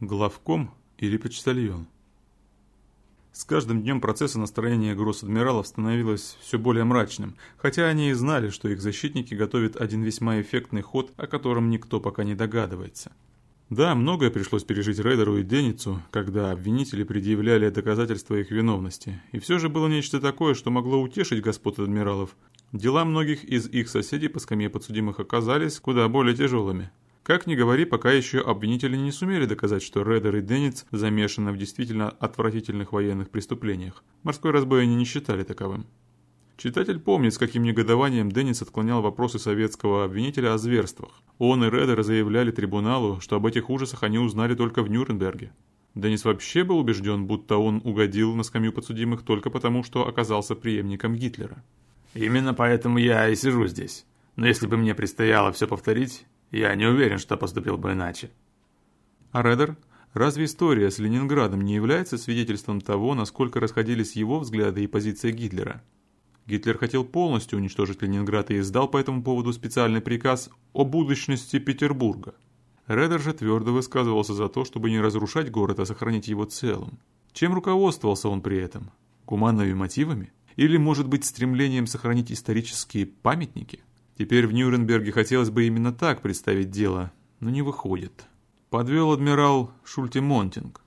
Главком или почтальон? С каждым днем процесса настроение гросс-адмиралов становилось все более мрачным, хотя они и знали, что их защитники готовят один весьма эффектный ход, о котором никто пока не догадывается. Да, многое пришлось пережить Рейдеру и Деницу, когда обвинители предъявляли доказательства их виновности, и все же было нечто такое, что могло утешить господ адмиралов. Дела многих из их соседей по скамье подсудимых оказались куда более тяжелыми. Как ни говори, пока еще обвинители не сумели доказать, что Редер и Денниц замешаны в действительно отвратительных военных преступлениях. Морской разбой они не считали таковым. Читатель помнит, с каким негодованием Деннис отклонял вопросы советского обвинителя о зверствах. Он и Редер заявляли трибуналу, что об этих ужасах они узнали только в Нюрнберге. Деннис вообще был убежден, будто он угодил на скамью подсудимых только потому, что оказался преемником Гитлера. «Именно поэтому я и сижу здесь. Но если бы мне предстояло все повторить, я не уверен, что поступил бы иначе». А Редер? Разве история с Ленинградом не является свидетельством того, насколько расходились его взгляды и позиция Гитлера? Гитлер хотел полностью уничтожить Ленинград и издал по этому поводу специальный приказ о будущности Петербурга. Редер же твердо высказывался за то, чтобы не разрушать город, а сохранить его целым. Чем руководствовался он при этом? Гуманными мотивами? Или, может быть, стремлением сохранить исторические памятники? Теперь в Нюрнберге хотелось бы именно так представить дело, но не выходит. Подвел адмирал Шульте-Монтинг.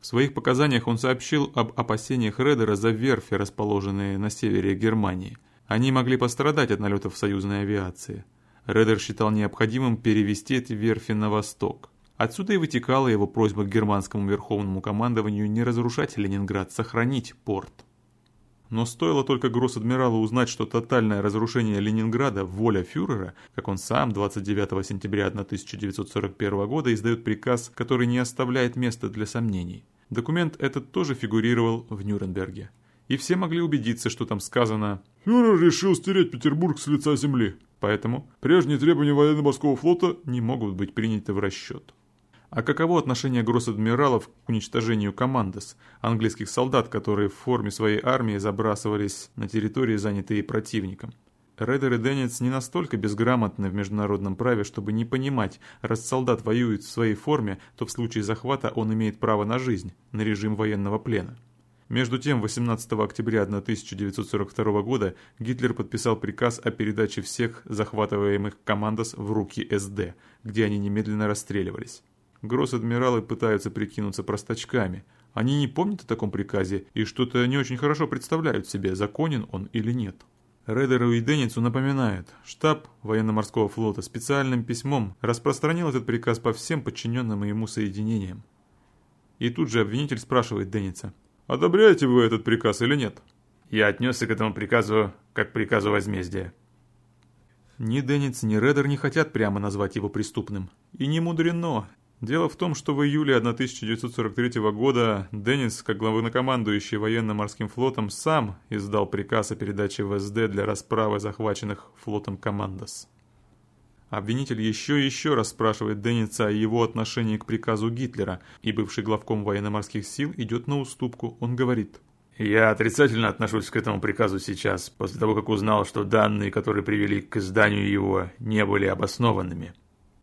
В своих показаниях он сообщил об опасениях Редера за верфи, расположенные на севере Германии. Они могли пострадать от налетов союзной авиации. Редер считал необходимым перевести эти верфи на восток. Отсюда и вытекала его просьба к германскому верховному командованию не разрушать Ленинград, сохранить порт. Но стоило только гросс-адмиралу узнать, что тотальное разрушение Ленинграда – воля фюрера, как он сам 29 сентября 1941 года издает приказ, который не оставляет места для сомнений. Документ этот тоже фигурировал в Нюрнберге. И все могли убедиться, что там сказано «Фюрер решил стереть Петербург с лица земли». Поэтому прежние требования военно-морского флота не могут быть приняты в расчет. А каково отношение гросс-адмиралов к уничтожению командос, английских солдат, которые в форме своей армии забрасывались на территории, занятые противником? Редер и Деннис не настолько безграмотны в международном праве, чтобы не понимать, раз солдат воюет в своей форме, то в случае захвата он имеет право на жизнь, на режим военного плена. Между тем, 18 октября 1942 года Гитлер подписал приказ о передаче всех захватываемых командос в руки СД, где они немедленно расстреливались. Гросс-адмиралы пытаются прикинуться простачками. Они не помнят о таком приказе и что-то не очень хорошо представляют себе, законен он или нет. Редеру и Денницу напоминают, штаб военно-морского флота специальным письмом распространил этот приказ по всем подчиненным ему соединениям. И тут же обвинитель спрашивает Денница, «Одобряете вы этот приказ или нет?» Я отнесся к этому приказу как к приказу возмездия. Ни Денниц, ни Редер не хотят прямо назвать его преступным. И не мудрено, Дело в том, что в июле 1943 года Деннис, как главнокомандующий военно-морским флотом, сам издал приказ о передаче в СД для расправы захваченных флотом командос. Обвинитель еще и еще раз спрашивает Денниса о его отношении к приказу Гитлера, и бывший главком военно-морских сил идет на уступку. Он говорит «Я отрицательно отношусь к этому приказу сейчас, после того, как узнал, что данные, которые привели к изданию его, не были обоснованными».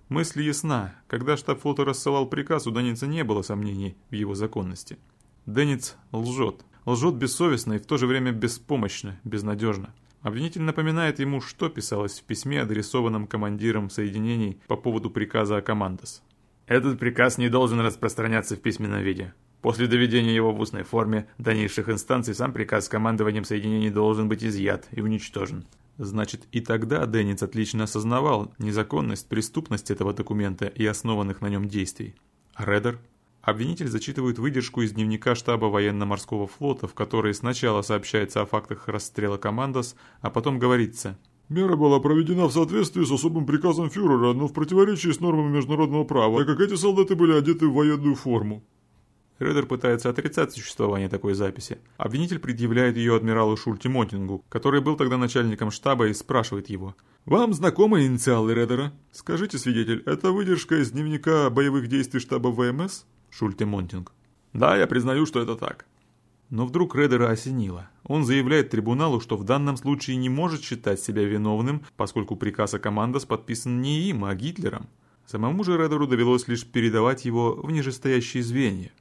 Мысль ясна. Когда штаб флота рассылал приказ, у Деница не было сомнений в его законности. Денниц лжет. Лжет бессовестно и в то же время беспомощно, безнадежно. Обвинитель напоминает ему, что писалось в письме, адресованном командирам соединений по поводу приказа о командос. Этот приказ не должен распространяться в письменном виде. После доведения его в устной форме до низших инстанций сам приказ с командованием соединений должен быть изъят и уничтожен. Значит, и тогда Денниц отлично осознавал незаконность, преступность этого документа и основанных на нем действий. Редер? Обвинитель зачитывает выдержку из дневника штаба военно-морского флота, в которой сначала сообщается о фактах расстрела командос, а потом говорится Мера была проведена в соответствии с особым приказом фюрера, но в противоречии с нормами международного права, так как эти солдаты были одеты в военную форму. Редер пытается отрицать существование такой записи. Обвинитель предъявляет ее адмиралу Шульте Монтингу, который был тогда начальником штаба и спрашивает его. «Вам знакомы инициалы Редера? Скажите, свидетель, это выдержка из дневника боевых действий штаба ВМС?» Шульте Монтинг. «Да, я признаю, что это так». Но вдруг Редера осенило. Он заявляет трибуналу, что в данном случае не может считать себя виновным, поскольку приказ о командос подписан не им, а Гитлером. Самому же Редеру довелось лишь передавать его в нижестоящие звенья.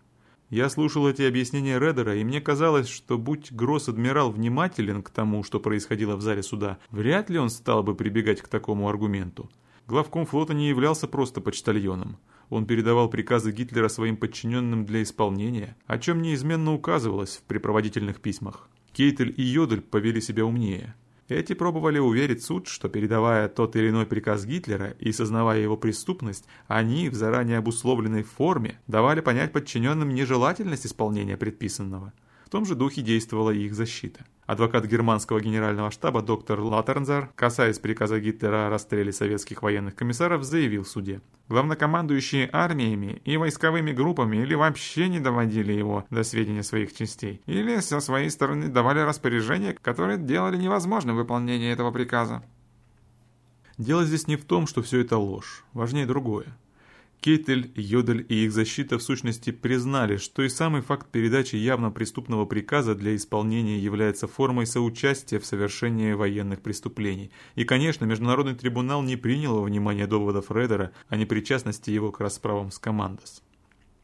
Я слушал эти объяснения Редера, и мне казалось, что будь Гросс-адмирал внимателен к тому, что происходило в зале суда, вряд ли он стал бы прибегать к такому аргументу. Главком флота не являлся просто почтальоном. Он передавал приказы Гитлера своим подчиненным для исполнения, о чем неизменно указывалось в припроводительных письмах. Кейтель и Йодель повели себя умнее. Эти пробовали уверить суд, что передавая тот или иной приказ Гитлера и сознавая его преступность, они в заранее обусловленной форме давали понять подчиненным нежелательность исполнения предписанного – том же духе действовала и их защита. Адвокат германского генерального штаба доктор Латернзар, касаясь приказа Гитлера о расстреле советских военных комиссаров, заявил в суде. Главнокомандующие армиями и войсковыми группами или вообще не доводили его до сведения своих частей, или со своей стороны давали распоряжения, которые делали невозможным выполнение этого приказа. Дело здесь не в том, что все это ложь. Важнее другое. Кейтель, Йодель и их защита в сущности признали, что и самый факт передачи явно преступного приказа для исполнения является формой соучастия в совершении военных преступлений. И, конечно, Международный трибунал не принял во внимание доводов Редера о непричастности его к расправам с Командос.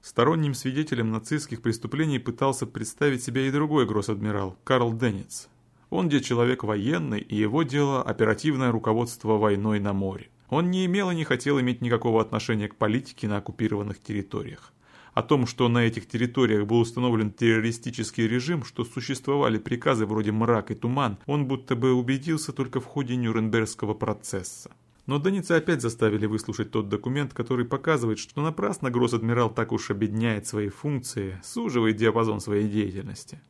Сторонним свидетелем нацистских преступлений пытался представить себя и другой гросс-адмирал Карл Денниц. Он где человек военный, и его дело – оперативное руководство войной на море. Он не имел и не хотел иметь никакого отношения к политике на оккупированных территориях. О том, что на этих территориях был установлен террористический режим, что существовали приказы вроде «мрак» и «туман», он будто бы убедился только в ходе Нюрнбергского процесса. Но Деница опять заставили выслушать тот документ, который показывает, что напрасно гросс-адмирал так уж обедняет свои функции, суживает диапазон своей деятельности.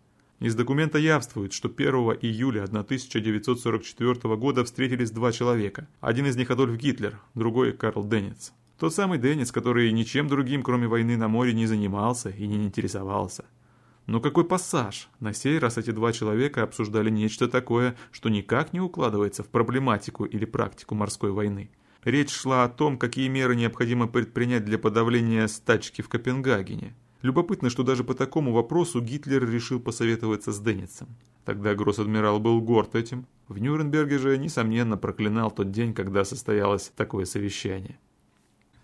Из документа явствует, что 1 июля 1944 года встретились два человека. Один из них Адольф Гитлер, другой Карл Денниц. Тот самый Денниц, который ничем другим, кроме войны на море, не занимался и не интересовался. Но какой пассаж? На сей раз эти два человека обсуждали нечто такое, что никак не укладывается в проблематику или практику морской войны. Речь шла о том, какие меры необходимо предпринять для подавления стачки в Копенгагене. Любопытно, что даже по такому вопросу Гитлер решил посоветоваться с Денницем. Тогда гросс-адмирал был горд этим. В Нюрнберге же, несомненно, проклинал тот день, когда состоялось такое совещание.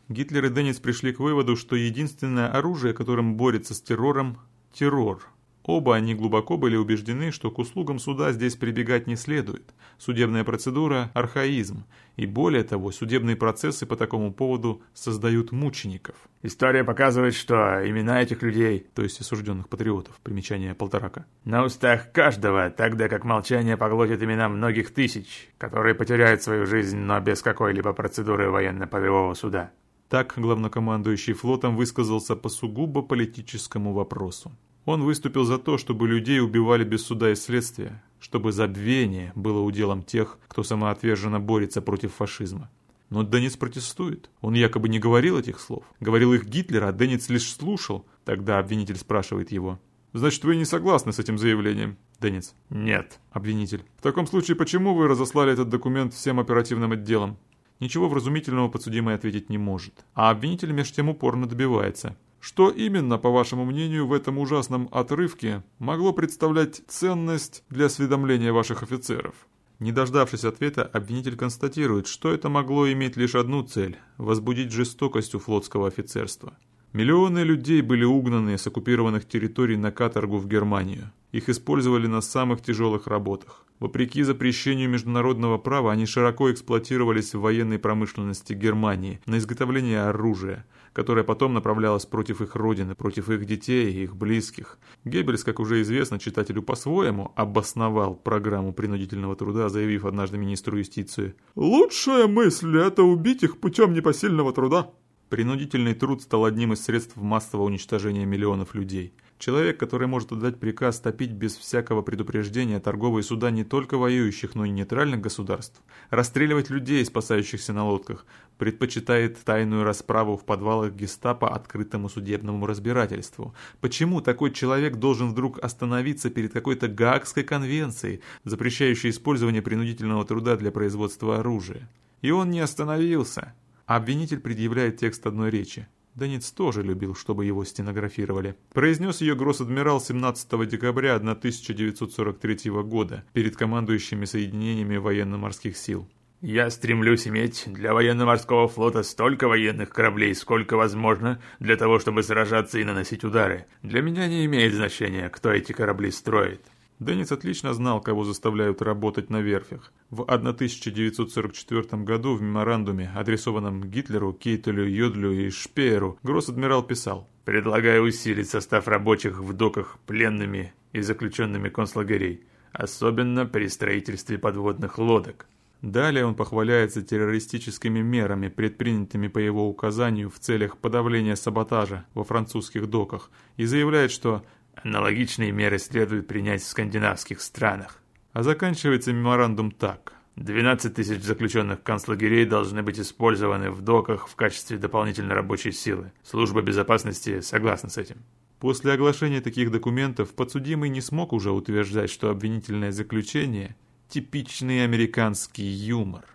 Гитлер и Деннис пришли к выводу, что единственное оружие, которым борется с террором – террор – Оба они глубоко были убеждены, что к услугам суда здесь прибегать не следует. Судебная процедура – архаизм. И более того, судебные процессы по такому поводу создают мучеников. История показывает, что имена этих людей, то есть осужденных патриотов, примечание Полторака, на устах каждого, тогда как молчание поглотит имена многих тысяч, которые потеряют свою жизнь, но без какой-либо процедуры военно-полевого суда. Так главнокомандующий флотом высказался по сугубо политическому вопросу. Он выступил за то, чтобы людей убивали без суда и следствия, чтобы забвение было уделом тех, кто самоотверженно борется против фашизма. Но Деннис протестует. Он якобы не говорил этих слов. Говорил их Гитлер, а Деннис лишь слушал. Тогда обвинитель спрашивает его. «Значит, вы не согласны с этим заявлением?» Деннис. «Нет». Обвинитель. «В таком случае, почему вы разослали этот документ всем оперативным отделам?» Ничего вразумительного подсудимый ответить не может. А обвинитель меж тем упорно добивается. Что именно, по вашему мнению, в этом ужасном отрывке могло представлять ценность для осведомления ваших офицеров? Не дождавшись ответа, обвинитель констатирует, что это могло иметь лишь одну цель – возбудить жестокость у флотского офицерства. Миллионы людей были угнаны с оккупированных территорий на каторгу в Германию. Их использовали на самых тяжелых работах. Вопреки запрещению международного права, они широко эксплуатировались в военной промышленности Германии на изготовление оружия, которое потом направлялось против их родины, против их детей и их близких. Геббельс, как уже известно читателю по-своему, обосновал программу принудительного труда, заявив однажды министру юстиции «Лучшая мысль – это убить их путем непосильного труда». Принудительный труд стал одним из средств массового уничтожения миллионов людей – Человек, который может отдать приказ топить без всякого предупреждения торговые суда не только воюющих, но и нейтральных государств, расстреливать людей, спасающихся на лодках, предпочитает тайную расправу в подвалах гестапо открытому судебному разбирательству. Почему такой человек должен вдруг остановиться перед какой-то Гаагской конвенцией, запрещающей использование принудительного труда для производства оружия? И он не остановился. Обвинитель предъявляет текст одной речи. Дениц тоже любил, чтобы его стенографировали. Произнес ее гросс-адмирал 17 декабря 1943 года перед командующими соединениями военно-морских сил. Я стремлюсь иметь для военно-морского флота столько военных кораблей, сколько возможно, для того, чтобы сражаться и наносить удары. Для меня не имеет значения, кто эти корабли строит. Деннис отлично знал, кого заставляют работать на верфях. В 1944 году в меморандуме, адресованном Гитлеру, Кейтелю, Йодлю и Шпееру, гросс-адмирал писал «Предлагаю усилить состав рабочих в доках пленными и заключенными концлагерей, особенно при строительстве подводных лодок». Далее он похваляется террористическими мерами, предпринятыми по его указанию в целях подавления саботажа во французских доках, и заявляет, что Аналогичные меры следует принять в скандинавских странах. А заканчивается меморандум так. 12 тысяч заключенных концлагерей должны быть использованы в доках в качестве дополнительной рабочей силы. Служба безопасности согласна с этим. После оглашения таких документов подсудимый не смог уже утверждать, что обвинительное заключение – типичный американский юмор.